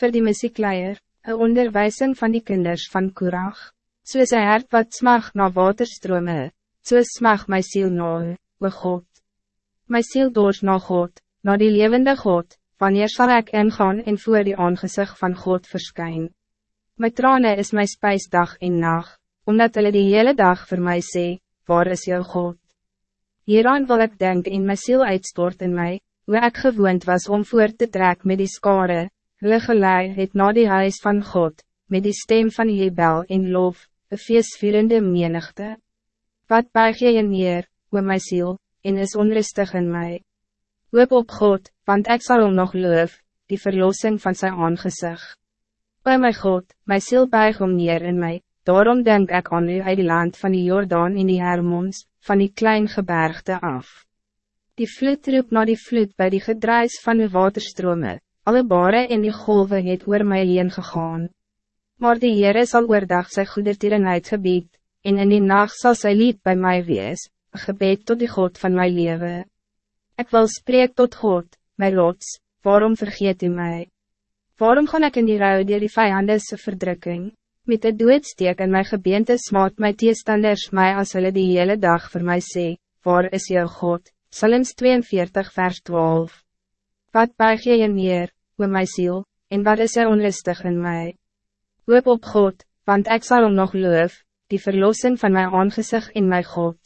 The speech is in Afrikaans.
Voor die muziekleier, een onderwijzing van die kinders van Kurach. Soos een hart wat smag na waterstrome, soos smag my ziel na o God. My ziel doors na God, na die levende God, wanneer zal ik ingaan en voor die aangezicht van God verschijnen. My trane is my spijs dag en nacht, omdat hulle die hele dag voor mij sê, waar is jou God? Hieraan wil ik denk in my ziel uitstort in mij, hoe ik gewoond was om voor te trek met die skare, hulle gelei het na die huis van God, met die stem van Jebel en lof, een feestvierende menigte. Wat buig jy in neer, o my ziel, en is onrustig in mij. Hoop op God, want ik zal hem nog loof, die verlossing van zijn aangezicht. O my God, my ziel buig om neer in mij, daarom denk ik aan u uit die land van die Jordaan in die Hermons, van die klein gebergte af. Die vloed roep na die vloed bij die gedruis van uw waterstrome, alle bare en die golven het oor my heen gegaan. Maar die Heere sal oordag sy goedertierenheid gebied, en in die nacht zal sy lied bij mij wees, een gebed tot die God van mijn leven. Ik wil spreek tot God, mijn rots, waarom vergeet u mij? Waarom gaan ik in die rouw die die vijandese verdrukking? Met de doodsteek in mijn gebeente smaat my teestanders mij als hulle die hele dag voor mij sê, waar is jou God? Psalms 42 vers 12 Wat buig jy in neer, o my ziel, en wat is er onrustig in mij? Hoop op God, want ik zal hem nog loof, die verlossing van mijn aangezicht in mijn God.